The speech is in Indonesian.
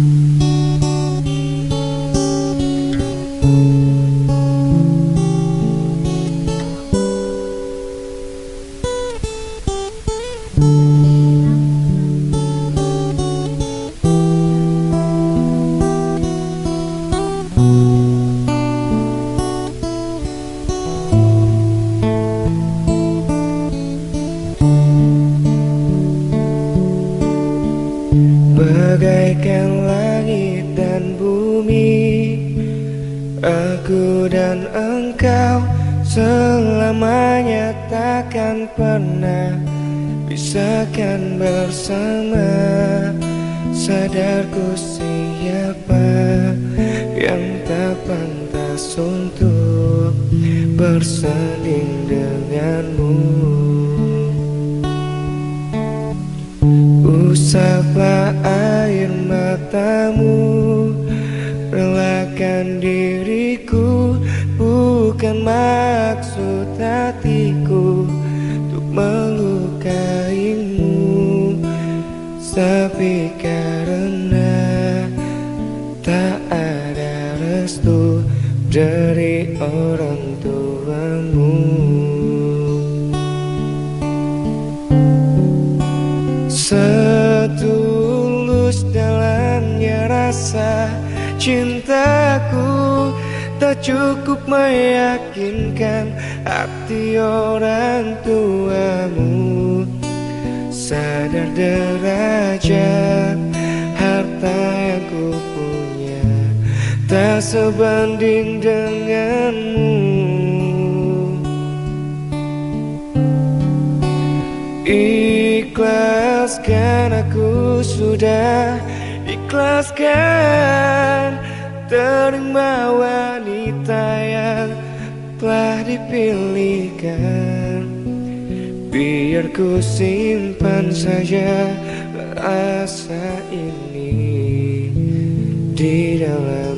Música Bagaikan langit dan bumi Aku dan engkau Selamanya takkan pernah Bisakan bersama. Sadarku siapa Yang tak pantas untuk Bersanding denganmu Usaplah air matamu Relakan diriku? Bukan maksud hatiku Untuk melukaimu. Tapi karena Tak ada restu Dari orang tuamu rasa cintaku Tak cukup meyakinkan hati orang tuamu. Sadar derajat harta yang ku punya Tak sebanding denganmu. Ikhlaskan aku sudah Ikhlaskan Terima wanita yang telah dipilihkan. Biar ku simpan saja rasa ini Di dalam